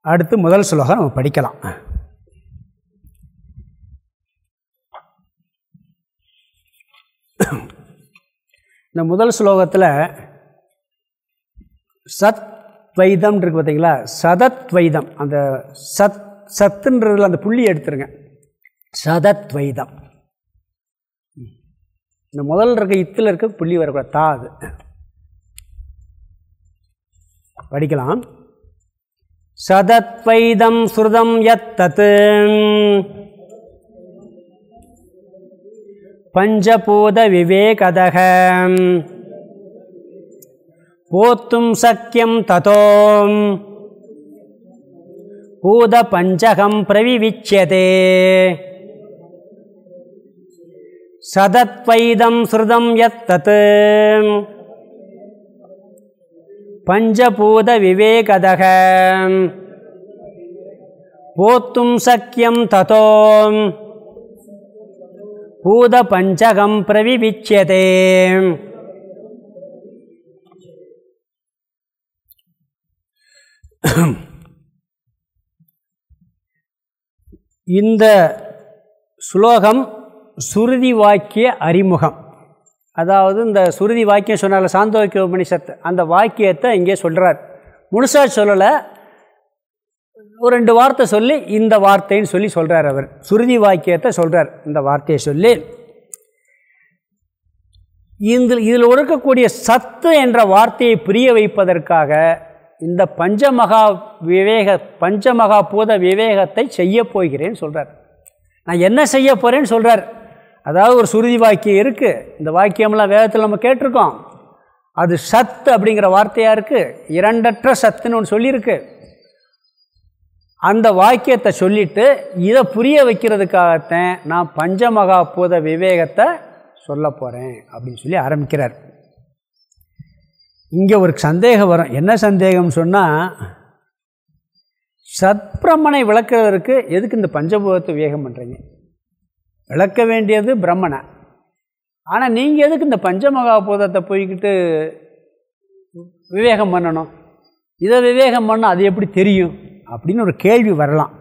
அடுத்து முதல் ஸ்லோகம் நம்ம படிக்கலாம். இந்த முதல் ஸ்லோகத்தில் சத் துவைதம் இருக்கு பார்த்தீங்களா சதத்வைதம் அந்த சத் சத்துன்றதில் அந்த புள்ளி எடுத்துருங்க. சதத்வைதம் இந்த முதல் இருக்க இத்தில் இருக்க புள்ளி வரக்கூடாது. தா அது. படிக்கலாம். சதத்வைதம் ஸ்ருதம் யத்தத். பஞ்சபூத விவேகதக. போத்தும் சக்கியம் ததோம் பூத பஞ்சகம் பிரவிவிச்சியதே. சதத்வைதம் ஸ்ருதம் யத்தத். பஞ்சபூத விவேகதக. போத்தும் சக்கியம் ததோம் பூத பஞ்சகம் பிரவிவிச்சியதே இந்த ஸ்லோகம் சுருதி வாக்கிய அறிமுகம். அதாவது இந்த சுருதி வாக்கியம் சொன்னால சாந்தோக்கிய உபனிஷத்து அந்த வாக்கியத்தை இங்கே சொல்கிறார் முழுசாக சொல்லலை. ஒரு ரெண்டு வார்த்தை சொல்லி இந்த வார்த்தைன்னு சொல்லி சொல்கிறார் அவர். சுருதி வாக்கியத்தை சொல்கிறார் இந்த வார்த்தையை சொல்லி இந்த இதில் இருக்கக்கூடிய சத்து என்ற வார்த்தையை புரிய வைப்பதற்காக இந்த பஞ்சமகா விவேக பஞ்சமகா பூத விவேகத்தை செய்ய போகிறேன்னு சொல்கிறார் நான் என்ன செய்ய போகிறேன்னு சொல்கிறார் அதாவது ஒரு சுருதி வாக்கியம் இருக்குது இந்த வாக்கியம்லாம் வேதத்தில் நம்ம கேட்டிருக்கோம். அது சத்து அப்படிங்கிற வார்த்தையாக இருக்குது இரண்டற்ற சத்துன்னு ஒன்று சொல்லியிருக்கு. அந்த வாக்கியத்தை சொல்லிட்டு இதை புரிய வைக்கிறதுக்காகத்தான் நான் பஞ்சமகா பூத விவேகத்தை சொல்ல போகிறேன் அப்படின்னு சொல்லி ஆரம்பிக்கிறார். இங்கே ஒரு சந்தேகம் வரும். என்ன சந்தேகம் சொன்னால் சத்பிரமனை விளக்குறதற்கு எதுக்கு இந்த பஞ்சபூதத்தை விவேகம் பண்ணுறீங்க விளக்க வேண்டியது பிரம்மனை. ஆனால் நீங்கள் எதுக்கு இந்த பஞ்சமகாபூதத்தை போய்கிட்டு விவேகம் பண்ணணும்? இதை விவேகம் பண்ணால் அது எப்படி தெரியும்? அப்படின்னு ஒரு கேள்வி வரலாம்.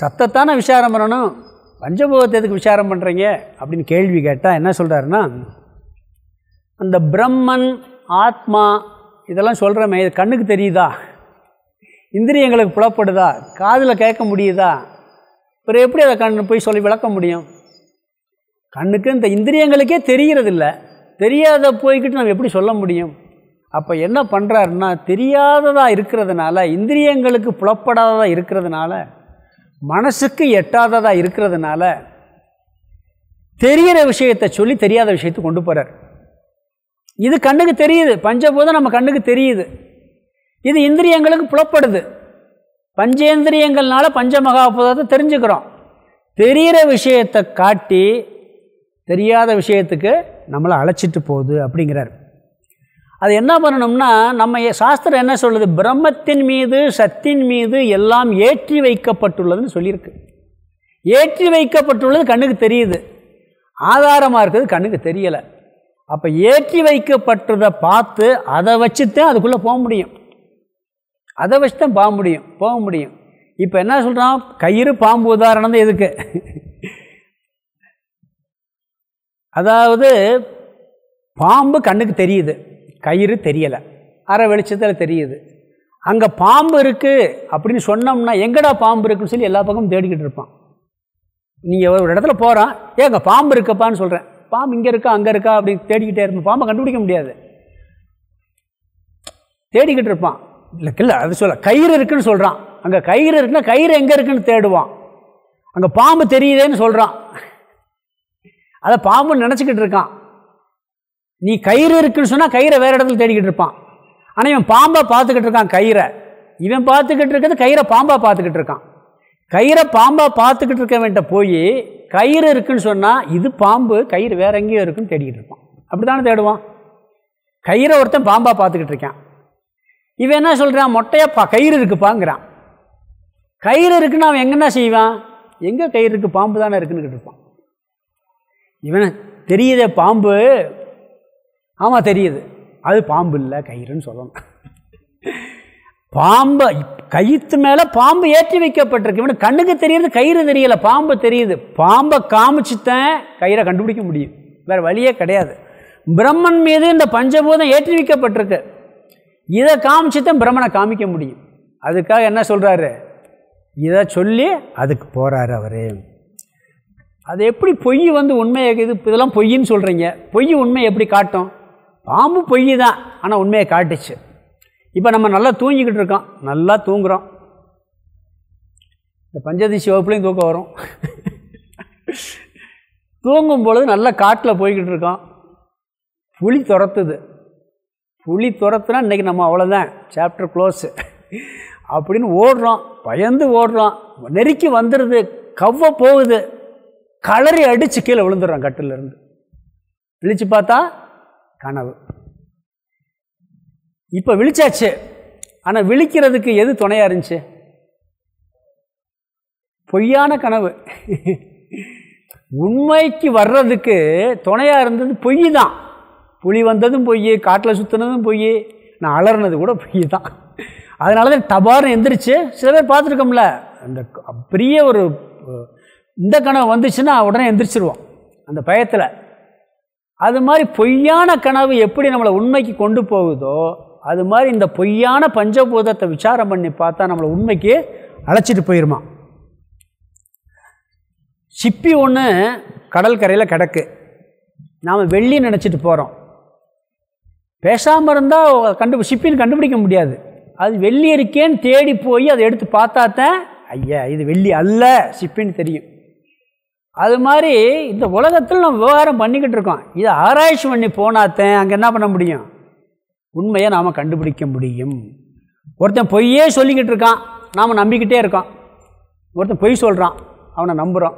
சத்தத்தானே விசாரம் பண்ணணும். பஞ்சபூதத்தை எதுக்கு விசாரம் பண்ணுறீங்க அப்படின்னு கேள்வி கேட்டால் என்ன சொல்கிறாருன்னா அந்த பிரம்மன் ஆத்மா இதெல்லாம் சொல்கிறமே இது கண்ணுக்கு தெரியுதா? இந்திரியங்களுக்கு புலப்படுதா? காதில் கேட்க முடியுதா? அப்புறம் எப்படி அதை கண் போய் சொல்லி விளக்க முடியும்? கண்ணுக்கு இந்த இந்திரியங்களுக்கே தெரிகிறதில்ல. தெரியாத போய்கிட்டு நம்ம எப்படி சொல்ல முடியும்? அப்போ என்ன பண்ணுறாருன்னா தெரியாததாக இருக்கிறதுனால இந்திரியங்களுக்கு புலப்படாததாக இருக்கிறதுனால மனசுக்கு எட்டாததாக இருக்கிறதுனால தெரிகிற விஷயத்தை சொல்லி தெரியாத விஷயத்தை கொண்டு போகிறார் இது கண்ணுக்கு தெரியுது. பஞ்சபூதம் நம்ம கண்ணுக்கு தெரியுது. இது இந்திரியங்களுக்கு புலப்படுது. பஞ்சேந்திரியங்கள்னால பஞ்சமகாபூதத்தை தெரிஞ்சுக்கிறோம். தெரிகிற விஷயத்தை காட்டி தெரியாத விஷயத்துக்கு நம்மளை அழைச்சிட்டு போகுது அப்படிங்கிறார். அது என்ன பண்ணணும்னா நம்ம சாஸ்திரம் என்ன சொல்லுது? பிரம்மத்தின் மீது சத்தின் மீது எல்லாம் ஏற்றி வைக்கப்பட்டுள்ளதுன்னு சொல்லியிருக்கு. ஏற்றி வைக்கப்பட்டுள்ளது கண்ணுக்கு தெரியுது. ஆதாரமாக இருக்கிறது கண்ணுக்கு தெரியலை. அப்போ ஏற்றி வைக்கப்பட்டதை பார்த்து அதை வச்சுத்தான் அதுக்குள்ளே போக முடியும். அதை வச்சு தான் போக முடியும் போக முடியும். இப்போ என்ன சொல்கிறான் கயிறு பாம்பு உதாரணம் தான் எதுக்கு? அதாவது பாம்பு கண்ணுக்கு தெரியுது கயிறு தெரியலை அரை வெளிச்சத்தில் தெரியுது. அங்கே பாம்பு இருக்குது அப்படின்னு சொன்னோம்னா எங்கடா பாம்பு இருக்குன்னு சொல்லி எல்லா பக்கமும் தேடிக்கிட்டு இருப்பான். நீங்கள் ஒரு இடத்துல போகிறான் ஏங்க பாம்பு இருக்கப்பான்னு சொல்கிறேன் பாம்பு இங்கே இருக்கா அங்கே இருக்கா அப்படின்னு தேடிக்கிட்டே இருப்போம் பாம்பை கண்டுபிடிக்க முடியாது. தேடிக்கிட்டு இருப்பான். இல்லை இல்லை அது சொல்ல கயிறு இருக்குன்னு சொல்கிறான் அங்கே கயிறு இருக்குன்னா கயிறு எங்கே இருக்குன்னு தேடுவான். அங்கே பாம்பு தெரியுதேன்னு சொல்கிறான் அதை பாம்புன்னு நினச்சிக்கிட்டு இருக்கான். நீ கயிறு இருக்குன்னு சொன்னால் கயிறை வேறு இடத்துல தேடிக்கிட்டு இருப்பான். ஆனால் இவன் பாம்பை பார்த்துக்கிட்டு இருக்கான் கயிறை. இவன் பார்த்துக்கிட்டு இருக்கிறது கயிறை பாம்பாக பார்த்துக்கிட்டு இருக்கான். கயிறை பாம்பாக பார்த்துக்கிட்டு இருக்கவன்ட்ட போய் கயிறு இருக்குன்னு சொன்னால் இது பாம்பு கயிறு வேற எங்கேயோ இருக்குன்னு தேடிக்கிட்டு இருப்பான். அப்படி தானே தேடுவான்? கயிறை ஒருத்தன் பாம்பாக பார்த்துக்கிட்டு இருக்கான். இவன் என்ன சொல்கிறான் மொட்டையாக பா கயிறு இருக்குப்பாங்கிறான். கயிறு இருக்குன்னு அவன் எங்கன்னா செய்வான்? எங்கே கயிறு இருக்குது பாம்பு தானே இருக்குன்னு கேட்டிருப்பான். இவன் தெரியுதே பாம்பு? ஆமாம் தெரியுது. அது பாம்பு இல்லை கயிறுன்னு சொல்லணும். பாம்பை கயிற்று மேலே பாம்பு ஏற்றி வைக்கப்பட்டிருக்கு. இவனுக்கு கண்ணுக்கு தெரியுது கயிறு தெரியல பாம்பு தெரியுது. பாம்பை காமிச்சுத்தான் கயிறை கண்டுபிடிக்க முடியும். வேறு வழியே கிடையாது. பிரம்மன் மீது இந்த பஞ்சபூதம் ஏற்றி வைக்கப்பட்டிருக்கு. இதை காமிச்சுத்தான் பிரம்மனை காமிக்க முடியும். அதுக்காக என்ன சொல்கிறாரு இதை சொல்லி அதுக்கு போகிறாரு அவர். அது எப்படி பொய் வந்து உண்மையை இது இதெல்லாம் பொய்ன்னு சொல்கிறீங்க பொய் உண்மையை எப்படி காட்டும்? பாம்பு பொய் தான் ஆனால் உண்மையை காட்டுச்சு. இப்போ நம்ம நல்லா தூங்கிக்கிட்டு இருக்கோம். நல்லா தூங்குகிறோம் இந்த பஞ்சதிசி வகுப்புலையும் தூக்கம் வரும். தூங்கும் பொழுது நல்லா காட்டில் போய்கிட்டு இருக்கோம். புளி துரத்துது. புளி துரத்துனா இன்றைக்கி நம்ம அவ்வளோதான் சாப்டர் க்ளோஸு அப்படின்னு ஓடுறோம். பயந்து ஓடுறோம். நெருக்கி வந்துடுது கவ்வ போகுது. கலரி அடித்து கீழே விழுந்துடுறோம் கட்டிலேருந்து விழிச்சு பார்த்தா கனவு. இப்போ விழிச்சாச்சு. ஆனால் விழிக்கிறதுக்கு எது துணையாக இருந்துச்சு? பொய்யான கனவு. உண்மைக்கு வர்றதுக்கு துணையாக இருந்தது பொய் தான் புலி வந்ததும் பொய் காட்டில் சுற்றுனதும் பொய் நான் அலறினது கூட பொய் தான் அதனால தான் டபார்னு எந்திரிச்சு சில பேர் பார்த்துருக்கோம்ல அந்த பெரிய ஒரு இந்த கனவு வந்துச்சுன்னா உடனே எந்திரிச்சிருவோம். அந்த பயத்தில். அது மாதிரி பொய்யான கனவு எப்படி நம்மளை உண்மைக்கு கொண்டு போகுதோ அது மாதிரி இந்த பொய்யான பஞ்சபூதத்தை விசாரம் பண்ணி பார்த்தா நம்மளை உண்மைக்கு அழைச்சிட்டு போயிருமா. சிப்பி ஒன்று கடல் கரையில் கிடக்கு. நாம் வெள்ளி நினச்சிட்டு போகிறோம் பேசாமல் இருந்தால் கண்டு சிப்பின்னு கண்டுபிடிக்க முடியாது. அது வெள்ளி இருக்கேன்னு தேடி போய் அதை எடுத்து பார்த்தா தான் ஐயா இது வெள்ளி அல்ல சிப்பின்னு தெரியும். அது மாதிரி இந்த உலகத்தில் நம்ம விவகாரம் பண்ணிக்கிட்டு இருக்கோம். இதை ஆராய்ச்சி பண்ணி போனாத்தேன் அங்கே என்ன பண்ண முடியும்? உண்மையை நாம் கண்டுபிடிக்க முடியும். ஒருத்தன் பொய்யே சொல்லிக்கிட்டு இருக்கான். நாம் நம்பிக்கிட்டே இருக்கோம். ஒருத்தன் பொய் சொல்கிறான் அவனை நம்புகிறோம்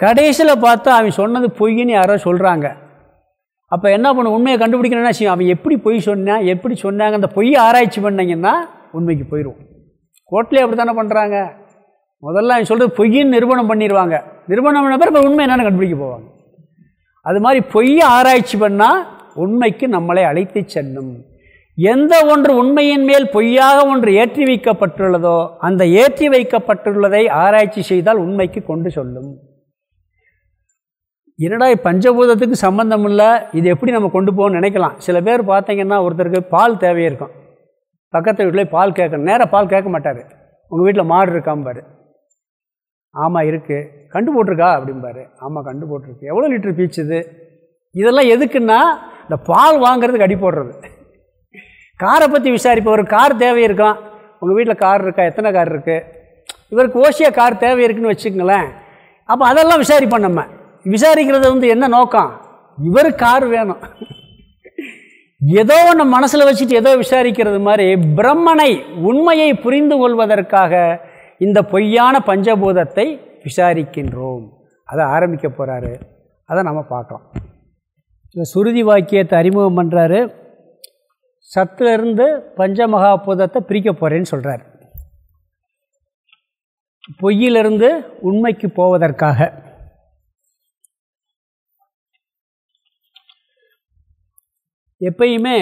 கடைசியில் பார்த்தா அவன் சொன்னது பொய்ன்னு யாரோ சொல்கிறாங்க அப்போ என்ன பண்ண உண்மையை கண்டுபிடிக்கணும்னா அவன் எப்படி பொய் சொன்னான் எப்படி சொன்னாங்க அந்த பொய் ஆராய்ச்சி பண்ணிங்கன்னா உண்மைக்கு போயிடும் கோர்ட்லேயே அப்படி தானே பண்ணுறாங்க முதல்ல அவன் சொல்கிறது பொய்யின்னு நிறுவனம் பண்ணிடுவாங்க. நிறுவனம் பண்ண பிறகு உண்மை என்னென்னு கண்டுபிடிக்க போவாங்க. அது மாதிரி பொய்யை ஆராய்ச்சி பண்ணால் உண்மைக்கு நம்மளை அழைத்து செல்லும். எந்த ஒன்று உண்மையின் மேல் பொய்யாக ஒன்று ஏற்றி வைக்கப்பட்டுள்ளதோ அந்த ஏற்றி வைக்கப்பட்டுள்ளதை ஆராய்ச்சி செய்தால் உண்மைக்கு கொண்டு சொல்லும். என்னடா பஞ்சபூதத்துக்கு சம்மந்தம் இல்லை இது எப்படி நம்ம கொண்டு போகணும்னு நினைக்கலாம். சில பேர் பார்த்தீங்கன்னா ஒருத்தருக்கு பால் தேவையே இருக்கும். பக்கத்து வீட்டில் பால் கேட்கணும் நேராக பால் கேட்க மாட்டார். உங்கள் வீட்டில் மாடு இருக்காம்பார் ஆமாம் இருக்குது கண்டு போட்டிருக்கா? அப்படிம்பாரு. ஆமாம் கண்டு போட்டிருக்கு. எவ்வளோ லிட்டர் பீச்சுது இதெல்லாம் எதுக்குன்னா இந்த பால் வாங்கிறதுக்கு அடி போடுறது. காரை பற்றி விசாரிப்பவர் கார் தேவை இருக்கும். உங்கள் வீட்டில் கார் இருக்கா? எத்தனை கார் இருக்குது இவருக்கு ஓசியாக கார் தேவை இருக்குன்னு வச்சுக்கங்களேன். அப்போ அதெல்லாம் விசாரிப்போம் நம்ம. விசாரிக்கிறது வந்து என்ன நோக்கம்? இவர் கார் வேணும். ஏதோ ஒன்று மனசில் வச்சுட்டு ஏதோ விசாரிக்கிறது மாதிரி பிரம்மனை உண்மையை புரிந்து கொள்வதற்காக இந்த பொய்யான பஞ்சபூதத்தை விசாரிக்கின்றோம். அதை ஆரம்பிக்க போகிறாரு அதை நம்ம பார்க்கலாம். சுருதி வாக்கியத்தை அறிமுகம் பண்ணுறாரு சத்துலேருந்து பஞ்சமகாபூதத்தை பிரிக்க போகிறேன்னு சொல்கிறார் பொய்யிலிருந்து உண்மைக்கு போவதற்காக. எப்பயுமே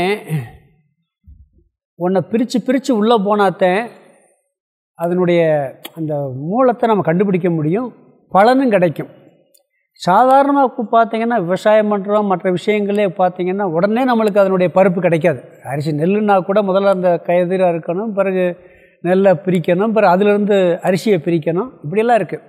உன்னை பிரித்து பிரித்து உள்ளே போனாத்தேன் அதனுடைய அந்த மூலத்தை நம்ம கண்டுபிடிக்க முடியும் பலனும் கிடைக்கும். சாதாரணமாக பார்த்தீங்கன்னா விவசாயம் பண்ணுறோம் மற்ற விஷயங்களே பார்த்திங்கன்னா உடனே நம்மளுக்கு அதனுடைய பருப்பு கிடைக்காது. அரிசி நெல்லுன்னா கூட முதல்ல அந்த கதிராக இருக்கணும் பிறகு நெல்லை பிரிக்கணும் பிறகு அதிலிருந்து அரிசியை பிரிக்கணும் இப்படியெல்லாம் இருக்குது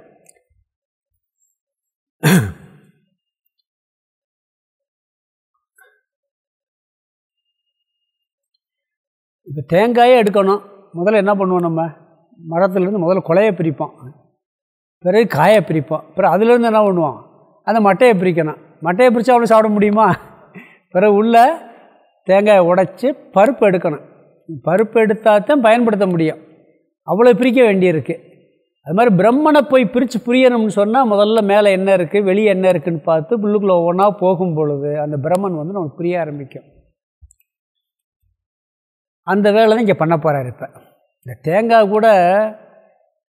இப்போ தேங்காயே எடுக்கணும். முதல்ல என்ன பண்ணுவோம் நம்ம? மரத்துலேருந்து முதல்ல கொலையை பிரிப்போம். பிறகு காயை பிரிப்போம். பிறகு அதுலேருந்து என்ன பண்ணுவோம்? அந்த மட்டையை பிரிக்கணும். மட்டையை பிரித்தா அவ்வளோ சாப்பிட முடியுமா? பிறகு உள்ள தேங்காயை உடைச்சி பருப்பு எடுக்கணும். பருப்பு எடுத்தால் தான் பயன்படுத்த முடியும். அவ்வளோ பிரிக்க வேண்டியிருக்கு. அது மாதிரி பிரம்மனை போய் பிரித்து புரியணும்னு சொன்னால் முதல்ல மேலே என்ன இருக்குது வெளியே என்ன இருக்குதுன்னு பார்த்து புல்லுக்குள்ளே ஒவ்வொன்றா போகும் பொழுது அந்த பிரம்மன் வந்து நமக்கு புரிய ஆரம்பிக்கும். அந்த வேலை தான் இங்கே பண்ண போகிறார் இப்போ. இந்த தேங்காய் கூட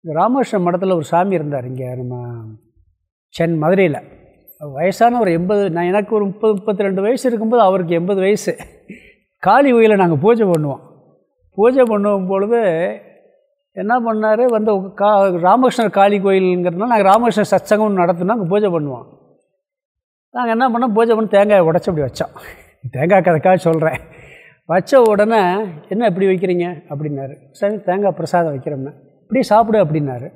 ராமகிருஷ்ண மடத்தில் ஒரு சாமி இருந்தார் இங்கே நம்ம சென் மதுரையில். வயசான ஒரு எண்பது நான் எனக்கு ஒரு முப்பது முப்பத்தி ரெண்டு வயசு இருக்கும்போது அவருக்கு எண்பது வயசு. காளி கோயிலில் நாங்கள் பூஜை பண்ணுவோம். பூஜை பண்ணும் பொழுது என்ன பண்ணார் வந்து கா ராமகிருஷ்ணர் காளி கோயிலுங்கிறதுனால நாங்கள் ராமகிருஷ்ணர் சத்சங்கம் நடத்தினா அங்கே பூஜை பண்ணுவோம். நாங்கள் என்ன பண்ணோம் பூஜை பண்ணி தேங்காயை உடச்சி அப்படி வச்சோம். தேங்காய் கதைக்காக சொல்கிறேன் வச்ச உடனே என்ன இப்படி வைக்கிறீங்க? அப்படின்னாரு. சாமி தேங்காய் பிரசாதம் வைக்கிறோம்னா. இப்படி சாப்பிடு அப்படின்னாரு.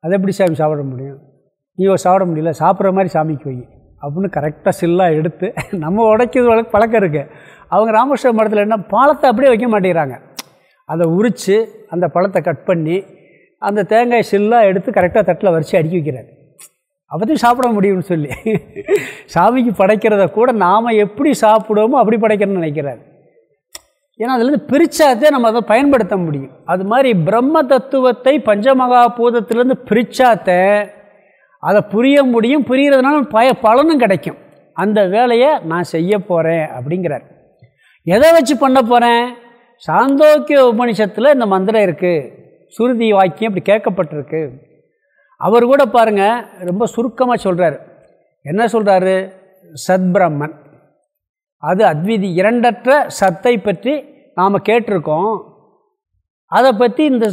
அதை எப்படி சாமி சாப்பிட முடியும்? நீ சாப்பிட முடியல சாப்பிட்ற மாதிரி சாமிக்கு வை. அப்படின்னு கரெக்டாக சில்லாக எடுத்து நம்ம உடைக்கிறது பழக்கம் இருக்குது அவங்க ராமகிருஷ்ண மடத்தில் என்ன பழத்தை அப்படியே வைக்க மாட்டேங்கிறாங்க. அதை உரித்து அந்த பழத்தை கட் பண்ணி அந்த தேங்காய் சில்லாக எடுத்து கரெக்டாக தட்டில் வரிச்சு அடுக்கி வைக்கிறார். அப்போதையும் சாப்பிட முடியும்னு சொல்லி. சாமிக்கு படைக்கிறத கூட நாம் எப்படி சாப்பிடுவோமோ அப்படி படைக்கணும்னு நினைக்கிறார். ஏன்னா அதுலேருந்து பிரித்தாதே நம்ம அதை பயன்படுத்த முடியும். அது மாதிரி பிரம்ம தத்துவத்தை பஞ்சமகா பூதத்திலேருந்து பிரித்தாத்த அதை புரிய முடியும் புரிகிறதுனால பய பலனும் கிடைக்கும். அந்த வேலையை நான் செய்ய போகிறேன் அப்படிங்கிறார். எதை வச்சு பண்ண போகிறேன் சாந்தோக்கிய உபனிஷத்தில் இந்த மந்திரம் இருக்குது சுருதி வாக்கியம் இப்படி கேட்கப்பட்டிருக்கு. அவர் கூட பாருங்கள் ரொம்ப சுருக்கமாக சொல்கிறார் என்ன சொல்கிறாரு சத்பிரம்மன். அது அத்விதி இரண்டற்ற சத்தை பற்றி நாம் கேட்டிருக்கோம். அதை பற்றி இந்த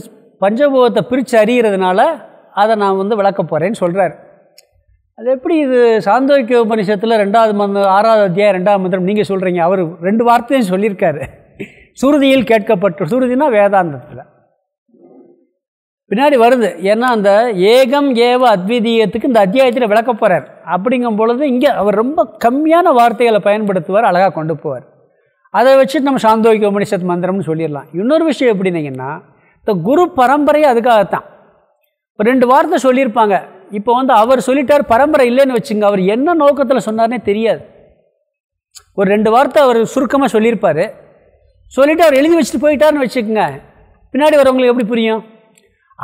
பஞ்சபூதத்தை பிரித்து அறிகிறதுனால அதை நான் வந்து விளக்க போகிறேன்னு சொல்கிறார் அது எப்படி இது சாந்தோக்கிய உபனிஷத்தில் ரெண்டாவது மந்த ஆறாவது அத்தியாயம் ரெண்டாவது மந்திரம் நீங்கள் சொல்கிறீங்க அவர் ரெண்டு வார்த்தையும் சொல்லியிருக்காரு. சுருதியில் கேட்கப்பட்ட சுருதினா வேதாந்தத்தில். பின்னாடி வருது. ஏன்னா அந்த ஏகம் ஏவ அத்விதீயத்துக்கு இந்த அத்தியாயத்தில் விளக்க போகிறார் அப்படிங்கும் பொழுது இங்கே அவர் ரொம்ப கம்மியான வார்த்தைகளை பயன்படுத்துவார் அழகாக கொண்டு போவார். அதை வச்சு நம்ம சாந்தோக்கிய உபனிஷத் மந்திரம்னு சொல்லிடலாம். இன்னொரு விஷயம் எப்படின்னீங்கன்னா இந்த குரு பரம்பரையே அதுக்காகத்தான். இப்போ ரெண்டு வார்த்தை சொல்லியிருப்பாங்க. இப்போ வந்து அவர் சொல்லிட்டார் பரம்பரை இல்லைன்னு வச்சுங்க அவர் என்ன நோக்கத்தில் சொன்னார்னே தெரியாது. ஒரு ரெண்டு வார்த்தை அவர் சுருக்கமாக சொல்லியிருப்பார். சொல்லிவிட்டு அவர் எழுதி வச்சுட்டு போயிட்டார்னு வச்சுக்கோங்க. பின்னாடி வரவங்களுக்கு எப்படி புரியும்?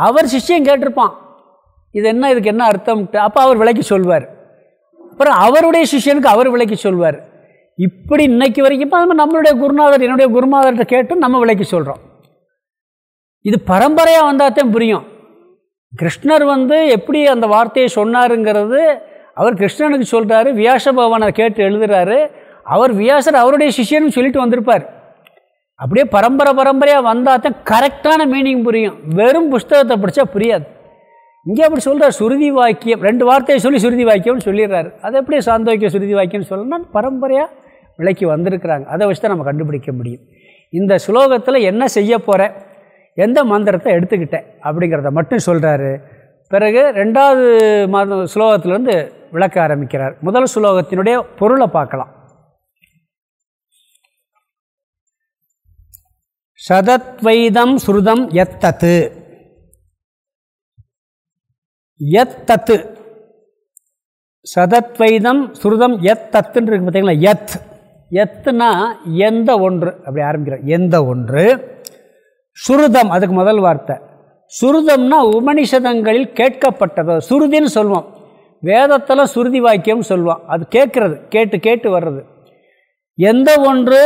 அவர் சிஷ்யம் கேட்டிருப்பான். இது என்ன இதுக்கு என்ன அர்த்தம்ட்டு அப்போ அவர் விளக்கி சொல்வார். அப்புறம் அவருடைய சிஷியனுக்கு அவர் விளக்கி சொல்வார். இப்படி இன்னைக்கு வரைக்கும் அது நம்மளுடைய குருநாதர் என்னுடைய குருநாதர்கிட்ட கேட்டு நம்ம விளக்கி சொல்கிறோம் இது பரம்பரையாக வந்தால்தான் புரியும். கிருஷ்ணர் வந்து எப்படி அந்த வார்த்தையை சொன்னாருங்கிறது அவர் கிருஷ்ணனுக்கு சொல்கிறாரு வியாச பகவானை கேட்டு எழுதுகிறாரு அவர் வியாசர் அவருடைய சிஷியன்னு சொல்லிட்டு வந்திருப்பார். அப்படியே பரம்பரை பரம்பரையாக வந்தால் தான் கரெக்டான மீனிங் புரியும். வெறும் புஸ்தகத்தை படித்தா புரியாது. இங்கே அப்படி சொல்கிறார் சுருதி வாக்கியம். ரெண்டு வார்த்தையை சொல்லி சுருதி வாக்கியம்னு சொல்லிடுறாரு. அதை எப்படி சாந்தோக்கிய சுருதி வாக்கியம்னு சொல்லணும்னா பரம்பரையாக விலைக்கு வந்திருக்கிறாங்க. அதை வச்சு தான் நம்ம கண்டுபிடிக்க முடியும். இந்த ஸ்லோகத்தில் என்ன செய்ய போகிறேன் எந்த மந்திரத்தை எடுத்துக்கிட்டேன் அப்படிங்கிறத மட்டும் சொல்கிறாரு பிறகு ரெண்டாவது மாத ஸ்லோகத்திலேருந்து விளக்க ஆரம்பிக்கிறார். முதல் ஸ்லோகத்தினுடைய பொருளை பார்க்கலாம். சதத்வைதம் ஸ்ருதம் எத்தத்து. எத்தத்து. சதத்வைதம் ஸ்ருதம் எத் தத்துன்னு இருக்கு பார்த்தீங்களா? எத். எத்துனா எந்த ஒன்று? அப்படி ஆரம்பிக்கிறோம். எந்த ஒன்று? சுருதம் அதுக்கு முதல் வார்த்தை. சுருதம்னா உபனிஷதங்களில் கேட்கப்பட்டதோ. சுருதின்னு சொல்லுவோம். வேதத்தில் சுருதி வாக்கியம்னு சொல்லுவோம். அது கேட்குறது. கேட்டு கேட்டு வர்றது. எந்த ஒன்று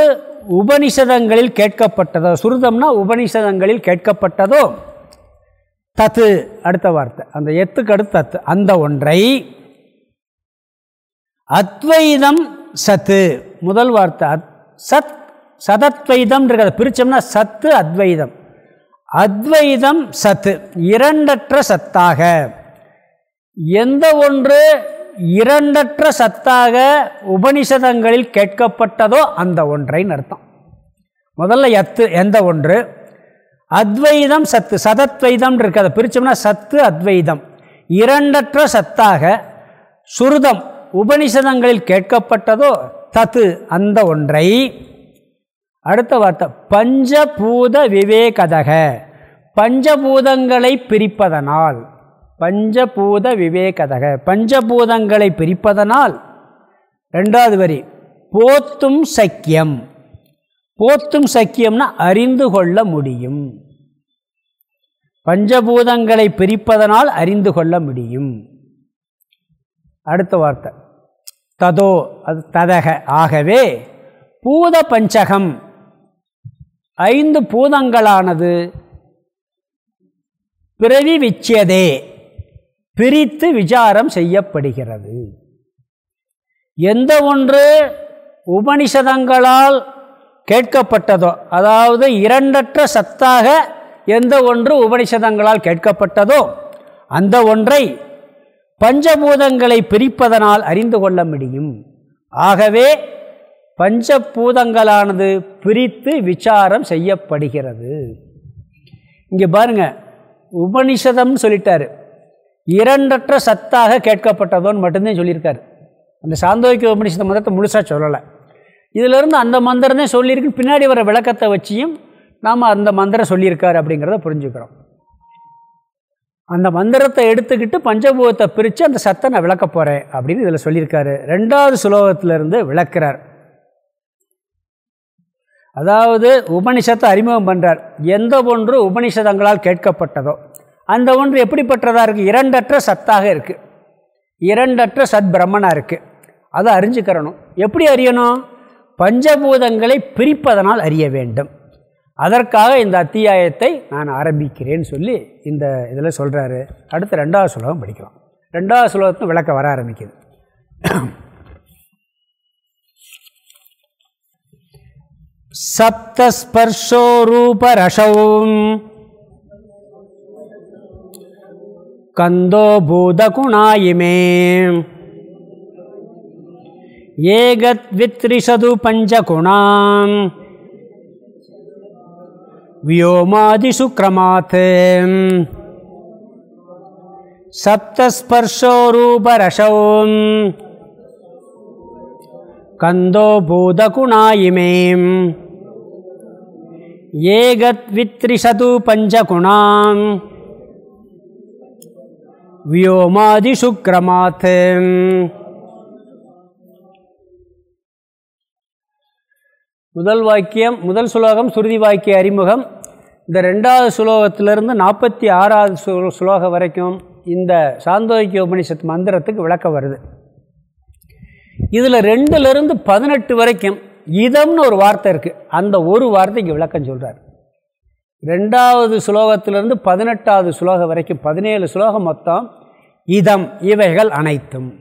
உபனிஷதங்களில் கேட்கப்பட்டதோ சுருதம்னா உபனிஷதங்களில் கேட்கப்பட்டதோ தத்து அடுத்த வார்த்தை அந்த எத்துக்கு அடுத்து தத்து அந்த ஒன்றை அத்வைதம் சத்து முதல் வார்த்தை சத் சதத்வைதம் இருக்கிறத பிரித்தோம்னா சத்து அத்வைதம். அத்வைதம் சத்து இரண்டற்ற சத்தாக. எந்த ஒன்று இரண்டற்ற சத்தாக உபனிஷதங்களில் கேட்கப்பட்டதோ அந்த ஒன்றை அர்த்தம். முதல்ல எத்து எந்த ஒன்று? அத்வைதம் சத்து சதத்வைதம் இருக்கு அதை பிரித்தோம்னா சத்து அத்வைதம். இரண்டற்ற சத்தாக சுருதம் உபனிஷதங்களில் கேட்கப்பட்டதோ தத்து அந்த ஒன்றை. அடுத்த வார்த்தை பஞ்சபூத விவேகதக. பஞ்சபூதங்களை பிரிப்பதனால். பஞ்சபூத விவேகதக. பஞ்சபூதங்களை பிரிப்பதனால் ரெண்டாவது வரி போத்தும் சக்கியம். போத்தும் சக்கியம்னா அறிந்து கொள்ள முடியும். பஞ்சபூதங்களை பிரிப்பதனால் அறிந்து கொள்ள முடியும். அடுத்த வார்த்தை ததோ அது ததக. ஆகவே பூத பஞ்சகம் ஐந்து பூதங்களானது பிறவி விச்சியதே பிரித்து விசாரம் செய்யப்படுகிறது. எந்த ஒன்று உபனிஷதங்களால் கேட்கப்பட்டதோ அதாவது இரண்டற்ற சத்தாக எந்த ஒன்று உபனிஷதங்களால் கேட்கப்பட்டதோ அந்த ஒன்றை பஞ்சபூதங்களை பிரிப்பதனால் அறிந்து கொள்ள முடியும். ஆகவே பஞ்சபூதங்களானது பிரித்து விசாரம் செய்யப்படுகிறது. இங்கே பாருங்க உபனிஷதம்னு சொல்லிட்டாரு. இரண்டற்ற சத்தாக கேட்கப்பட்டதோன்னு மட்டும்தான் சொல்லியிருக்காரு. அந்த சாந்தோக்கிய உபனிஷத்து மந்திரத்தை முழுசாக சொல்லலை. இதிலிருந்து அந்த மந்திரம் தான் சொல்லியிருக்கு பின்னாடி வர விளக்கத்தை வச்சியும் நாம் அந்த மந்திரம் சொல்லியிருக்காரு அப்படிங்கிறத புரிஞ்சுக்கிறோம். அந்த மந்திரத்தை எடுத்துக்கிட்டு பஞ்சபூதத்தை பிரித்து அந்த சத்தை நான் விளக்க போகிறேன் அப்படின்னு இதில் சொல்லியிருக்காரு. ரெண்டாவது சுலோகத்திலிருந்து விளக்கிறார். அதாவது உபனிஷத்தை அறிமுகம் பண்ணுறார் எந்த ஒன்று உபனிஷதங்களால் கேட்கப்பட்டதோ அந்த ஒன்று எப்படிப்பட்டதாக இருக்குது இரண்டற்ற சத்தாக இருக்குது இரண்டற்ற சத் பிரம்மனாக இருக்குது அதை அறிஞ்சுக்கிறணும். எப்படி அறியணும்? பஞ்சபூதங்களை பிரிப்பதனால் அறிய வேண்டும். அதற்காக இந்த அத்தியாயத்தை நான் ஆரம்பிக்கிறேன்னு சொல்லி இந்த இதில் சொல்கிறாரு அடுத்து ரெண்டாவது ஸ்லோகம் படிக்கலாம். ரெண்டாவது சுலகத்துக்கு விளக்க வர ஆரம்பிக்குது. சப்தஸ்பர்ஷோ ரூபரசவும் கந்தோ பூதகுணாயிமே ஏகத்வித்ரிஷது பஞ்சகுணாம் व्योमादिषु क्रमात् सप्तस्पर्शो रूपरसौ कन्दो भूतगुणा इमे ये गद्वित्रिशतु पञ्चगुणां व्योमादिषु क्रमात् முதல் வாக்கியம் முதல் சுலோகம் சுருதி வாக்கிய அறிமுகம் இந்த ரெண்டாவது சுலோகத்திலிருந்து நாற்பத்தி ஆறாவது சு சுலோகம் வரைக்கும் இந்த சாந்தோக்கிய உபனிஷத் மந்திரத்துக்கு விளக்கம் வருது இதில் ரெண்டுலேருந்து பதினெட்டு வரைக்கும் இதம்னு ஒரு வார்த்தை இருக்குது அந்த ஒரு வார்த்தைக்கு விளக்கம் சொல்கிறார் ரெண்டாவது ஸ்லோகத்திலிருந்து பதினெட்டாவது சுலோகம் வரைக்கும் பதினேழு சுலோகம் மொத்தம் இதம் இவைகள் அனைத்தும்.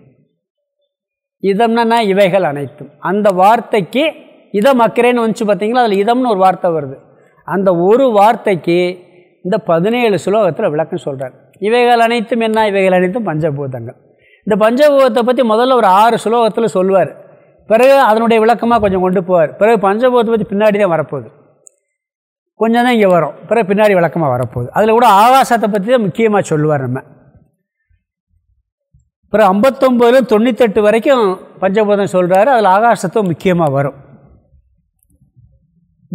இதம்னா இவைகள் அனைத்தும். அந்த வார்த்தைக்கு இதம் அக்கறைன்னு வந்துச்சு பார்த்தீங்களா? அதில் இதம்னு ஒரு வார்த்தை வருது. அந்த ஒரு வார்த்தைக்கு இந்த பதினேழு சுலோகத்தில் விளக்கம் சொல்கிறார் இவைகள் அனைத்தும் என்ன? இவைகள் அனைத்தும் பஞ்சபூதங்கள். இந்த பஞ்சபூதத்தை பற்றி முதல்ல ஒரு ஆறு சுலோகத்தில் சொல்லுவார். பிறகு அதனுடைய விளக்கமாக கொஞ்சம் கொண்டு போவார். பிறகு பஞ்சபூதத்தை பற்றி பின்னாடி தான் வரப்போகுது. கொஞ்சம் தான் இங்கே வரும். பிறகு பின்னாடி விளக்கமாக வரப்போகுது. அதில் கூட ஆகாசத்தை பற்றி தான் முக்கியமாக சொல்லுவார் நம்ம. பிறகு ஐம்பத்தொம்பதுல தொண்ணூத்தெட்டு வரைக்கும் பஞ்சபூதம் சொல்கிறாரு அதில் ஆகாசத்தும் முக்கியமாக வரும்.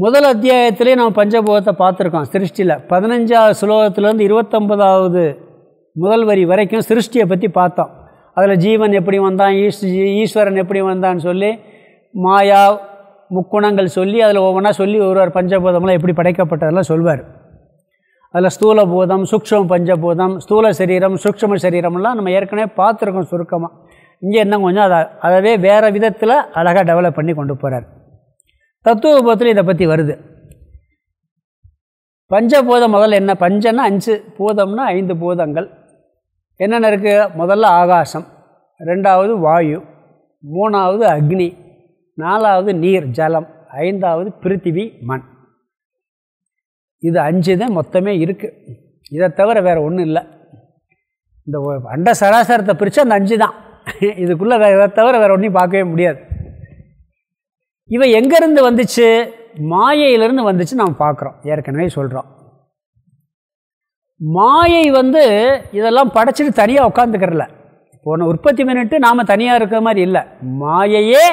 முதல் அத்தியாயத்திலே நம்ம பஞ்சபூதத்தை பார்த்துருக்கோம் சிருஷ்டியில். பதினஞ்சாவது சுலோகத்துலேருந்து இருபத்தொம்பதாவது முதல் வரி வரைக்கும் சிருஷ்டியை பற்றி பார்த்தோம். அதில் ஜீவன் எப்படி வந்தான் ஈஸ் ஈஸ்வரன் எப்படி வந்தான்னு சொல்லி மாயா முக்குணங்கள் சொல்லி அதில் ஒவ்வொன்றா சொல்லி ஒருவர் பஞ்சபூதம்லாம் எப்படி படைக்கப்பட்டதெல்லாம் சொல்வார். அதில் ஸ்தூல பூதம் சூக்ஷம பஞ்சபூதம் ஸ்தூல சரீரம் சூக்ஷம சரீரம்லாம் நம்ம ஏற்கனவே பார்த்துருக்கோம் சுருக்கமாக இங்கே என்ன கொஞ்சம் அதை அதவே வேறு விதத்தில் அழகாக டெவலப் பண்ணி கொண்டு போகிறார் தத்துவபோதத்தில் இதை பற்றி வருது. பஞ்சபூதம் முதல்ல என்ன? பஞ்சன்னா அஞ்சு பூதம்னா ஐந்து பூதங்கள். என்னென்ன இருக்குது முதல்ல ஆகாசம் ரெண்டாவது வாயு மூணாவது அக்னி நாலாவது நீர் ஜலம். ஐந்தாவது பிருத்திவி மண். இது அஞ்சு தான் மொத்தமே இருக்குது இதை தவிர வேறு ஒன்றும் இல்லை. இந்த அண்ட சராசரத்தை பிரித்து அந்த அஞ்சு தான். இதுக்குள்ளே வேறு இதை தவிர வேறு ஒன்றையும் பார்க்கவே முடியாது. இவை எங்கேருந்து வந்துச்சு? மாயையிலிருந்து வந்துச்சு நாம் பார்க்குறோம். ஏற்கனவே சொல்கிறோம் மாயை வந்து இதெல்லாம் படைச்சிட்டு தனியாக உட்காந்துக்கிறல ஒன்று உற்பத்தி பண்ணிட்டு நாம் தனியாக இருக்கிற மாதிரி இல்லை. மாயையே